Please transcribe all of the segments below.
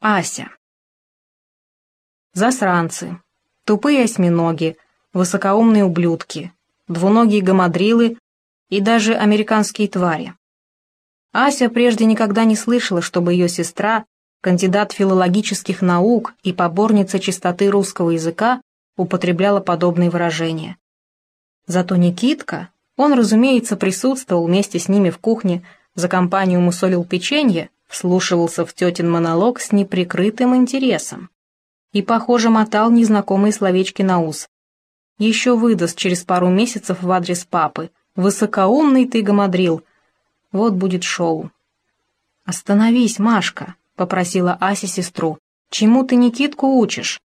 Ася. Засранцы, тупые осьминоги, высокоумные ублюдки, двуногие гамадрилы и даже американские твари. Ася прежде никогда не слышала, чтобы ее сестра, кандидат филологических наук и поборница чистоты русского языка, употребляла подобные выражения. Зато Никитка, он, разумеется, присутствовал вместе с ними в кухне, за компанию мусолил печенье, вслушивался в тетин монолог с неприкрытым интересом и, похоже, мотал незнакомые словечки на ус. Еще выдаст через пару месяцев в адрес папы. Высокоумный ты гамадрил. Вот будет шоу. «Остановись, Машка», — попросила Ася сестру. «Чему ты Никитку учишь?»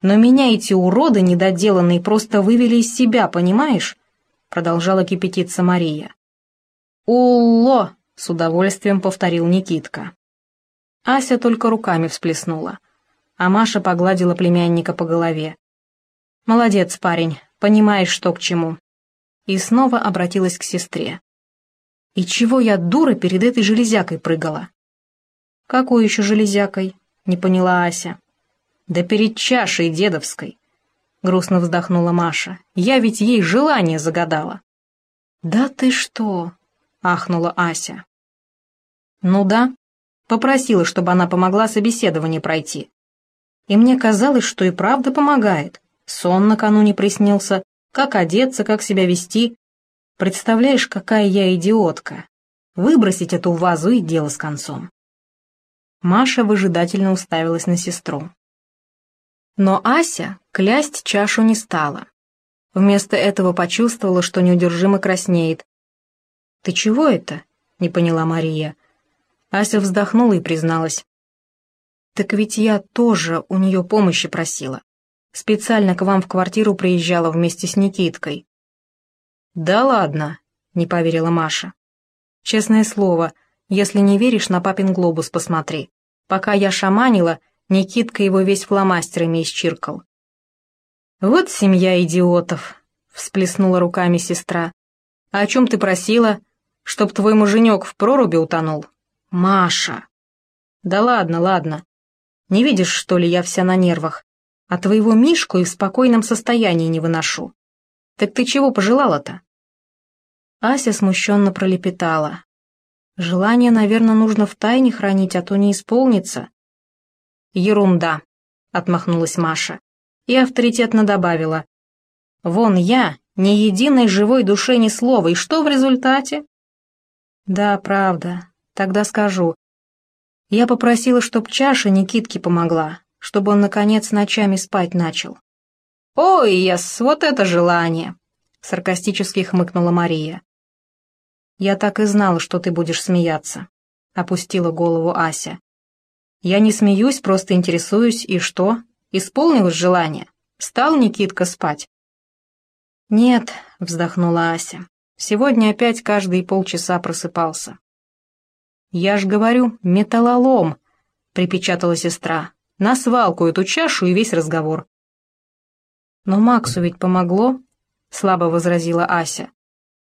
«Но меня эти уроды недоделанные просто вывели из себя, понимаешь?» Продолжала кипятиться Мария. «Улло!» — с удовольствием повторил Никитка. Ася только руками всплеснула, а Маша погладила племянника по голове. «Молодец, парень, понимаешь, что к чему». И снова обратилась к сестре. «И чего я, дура, перед этой железякой прыгала?» «Какой еще железякой?» — не поняла Ася. «Да перед чашей дедовской», — грустно вздохнула Маша. «Я ведь ей желание загадала». «Да ты что?» — ахнула Ася. «Ну да, попросила, чтобы она помогла собеседование пройти. И мне казалось, что и правда помогает. Сон накануне приснился, как одеться, как себя вести. Представляешь, какая я идиотка. Выбросить эту вазу и дело с концом. Маша выжидательно уставилась на сестру. Но Ася клясть чашу не стала. Вместо этого почувствовала, что неудержимо краснеет. «Ты чего это?» — не поняла Мария. Ася вздохнула и призналась. «Так ведь я тоже у нее помощи просила. Специально к вам в квартиру приезжала вместе с Никиткой». «Да ладно», — не поверила Маша. «Честное слово, — если не веришь, на папин глобус посмотри. Пока я шаманила, Никитка его весь фломастерами исчиркал. «Вот семья идиотов», — всплеснула руками сестра. «А о чем ты просила? Чтоб твой муженек в проруби утонул?» «Маша!» «Да ладно, ладно. Не видишь, что ли, я вся на нервах? А твоего Мишку и в спокойном состоянии не выношу. Так ты чего пожелала-то?» Ася смущенно пролепетала. Желание, наверное, нужно в тайне хранить, а то не исполнится. Ерунда, отмахнулась Маша и авторитетно добавила. Вон я, ни единой живой душе ни слова, и что в результате? Да, правда, тогда скажу. Я попросила, чтоб чаша Никитке помогла, чтобы он, наконец, ночами спать начал. «Ой, яс, вот это желание!» — саркастически хмыкнула Мария. «Я так и знала, что ты будешь смеяться», — опустила голову Ася. «Я не смеюсь, просто интересуюсь, и что? Исполнилось желание? Стал Никитка спать?» «Нет», — вздохнула Ася, — «сегодня опять каждые полчаса просыпался». «Я ж говорю, металлолом», — припечатала сестра. «На свалку эту чашу и весь разговор». «Но Максу ведь помогло», — слабо возразила Ася.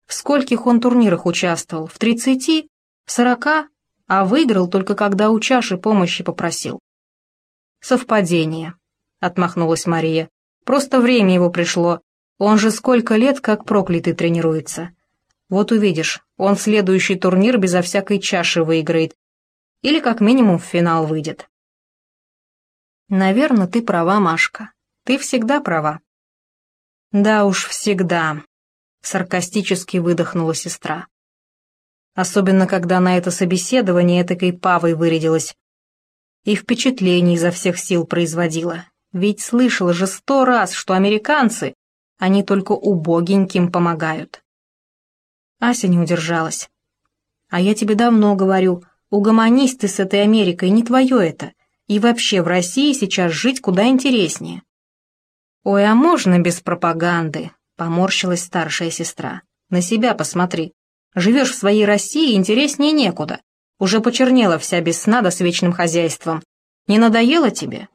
В скольких он турнирах участвовал? В тридцати? В сорока? А выиграл только когда у чаши помощи попросил. «Совпадение», — отмахнулась Мария. «Просто время его пришло. Он же сколько лет как проклятый тренируется. Вот увидишь, он следующий турнир безо всякой чаши выиграет. Или как минимум в финал выйдет». «Наверное, ты права, Машка. Ты всегда права». «Да уж, всегда», саркастически выдохнула сестра. Особенно, когда на это собеседование этакой павой вырядилась. И впечатлений изо всех сил производила. Ведь слышала же сто раз, что американцы, они только убогеньким помогают. Ася не удержалась. А я тебе давно говорю, угомонись ты с этой Америкой, не твое это. И вообще в России сейчас жить куда интереснее. Ой, а можно без пропаганды? Поморщилась старшая сестра. «На себя посмотри. Живешь в своей России, интереснее некуда. Уже почернела вся без сна да с вечным хозяйством. Не надоело тебе?»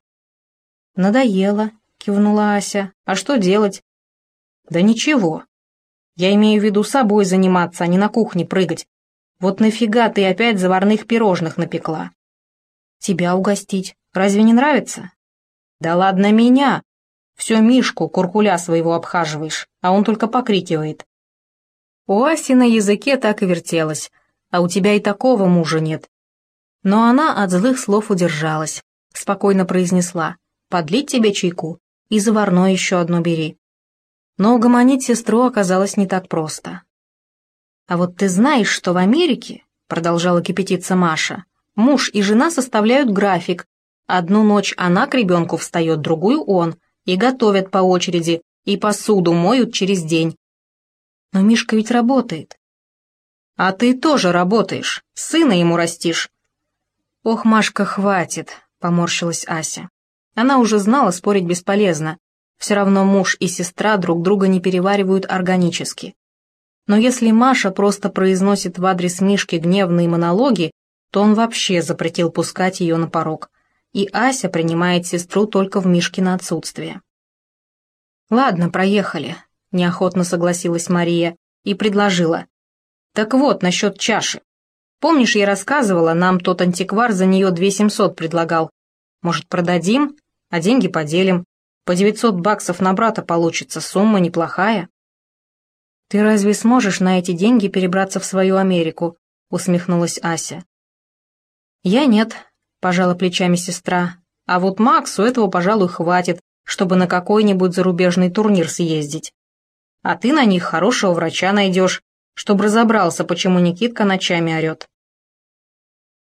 «Надоело», — кивнула Ася. «А что делать?» «Да ничего. Я имею в виду собой заниматься, а не на кухне прыгать. Вот нафига ты опять заварных пирожных напекла?» Тебя угостить. Разве не нравится? Да ладно меня. Все Мишку, куркуля своего обхаживаешь, а он только покрикивает. У Аси на языке так и вертелось, а у тебя и такого мужа нет. Но она от злых слов удержалась, спокойно произнесла, подлить тебе чайку и заварное еще одно бери. Но угомонить сестру оказалось не так просто. «А вот ты знаешь, что в Америке, — продолжала кипятиться Маша, — муж и жена составляют график. Одну ночь она к ребенку встает, другую он, и готовят по очереди, и посуду моют через день. Но Мишка ведь работает. А ты тоже работаешь, сына ему растишь. Ох, Машка, хватит, поморщилась Ася. Она уже знала, спорить бесполезно. Все равно муж и сестра друг друга не переваривают органически. Но если Маша просто произносит в адрес Мишки гневные монологи, то он вообще запретил пускать ее на порог. И Ася принимает сестру только в Мишкино отсутствие. «Ладно, проехали», — неохотно согласилась Мария и предложила. «Так вот, насчет чаши. Помнишь, я рассказывала, нам тот антиквар за нее две семьсот предлагал. Может, продадим, а деньги поделим? По 900 баксов на брата получится, сумма неплохая. «Ты разве сможешь на эти деньги перебраться в свою Америку?» — усмехнулась Ася. «Я нет», — пожала плечами сестра. «А вот Максу этого, пожалуй, хватит, чтобы на какой-нибудь зарубежный турнир съездить. А ты на них хорошего врача найдешь, чтобы разобрался, почему Никитка ночами орет».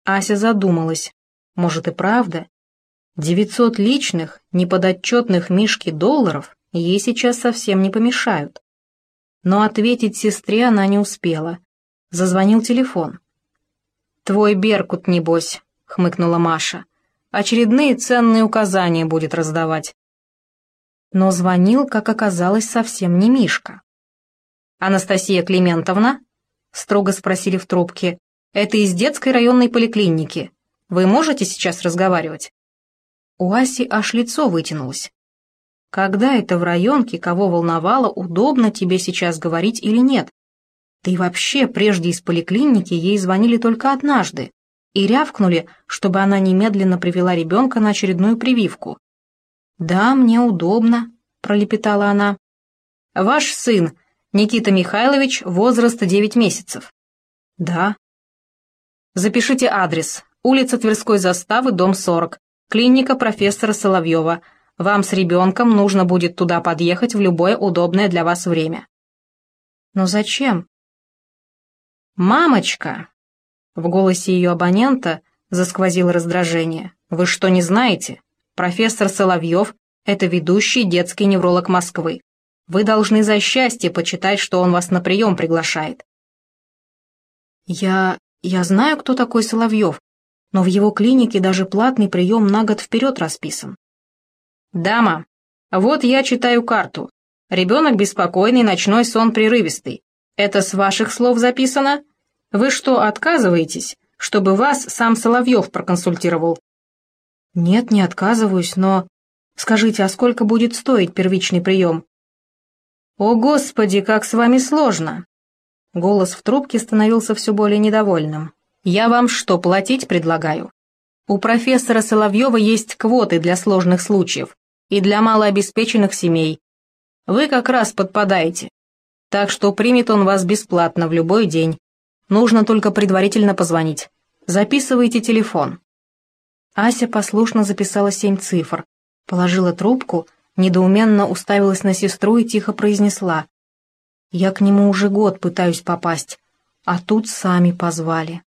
Ася задумалась. Может и правда? Девятьсот личных, неподотчетных Мишки долларов ей сейчас совсем не помешают. Но ответить сестре она не успела. Зазвонил телефон. «Твой Беркут, небось», — хмыкнула Маша. «Очередные ценные указания будет раздавать». Но звонил, как оказалось, совсем не Мишка. «Анастасия Климентовна?» — строго спросили в трубке. «Это из детской районной поликлиники. Вы можете сейчас разговаривать?» У Аси аж лицо вытянулось. Когда это в районке, кого волновало, удобно тебе сейчас говорить или нет? И вообще, прежде из поликлиники ей звонили только однажды и рявкнули, чтобы она немедленно привела ребенка на очередную прививку. «Да, мне удобно», — пролепетала она. «Ваш сын, Никита Михайлович, возраст 9 месяцев». «Да». «Запишите адрес. Улица Тверской заставы, дом 40. Клиника профессора Соловьева. Вам с ребенком нужно будет туда подъехать в любое удобное для вас время». «Но зачем?» «Мамочка!» В голосе ее абонента засквозило раздражение. «Вы что, не знаете? Профессор Соловьев – это ведущий детский невролог Москвы. Вы должны за счастье почитать, что он вас на прием приглашает». «Я... я знаю, кто такой Соловьев, но в его клинике даже платный прием на год вперед расписан. «Дама, вот я читаю карту. Ребенок беспокойный, ночной сон прерывистый. Это с ваших слов записано? Вы что, отказываетесь, чтобы вас сам Соловьев проконсультировал?» «Нет, не отказываюсь, но...» «Скажите, а сколько будет стоить первичный прием?» «О, Господи, как с вами сложно!» Голос в трубке становился все более недовольным. Я вам что, платить предлагаю? У профессора Соловьева есть квоты для сложных случаев и для малообеспеченных семей. Вы как раз подпадаете. Так что примет он вас бесплатно в любой день. Нужно только предварительно позвонить. Записывайте телефон. Ася послушно записала семь цифр, положила трубку, недоуменно уставилась на сестру и тихо произнесла. «Я к нему уже год пытаюсь попасть, а тут сами позвали».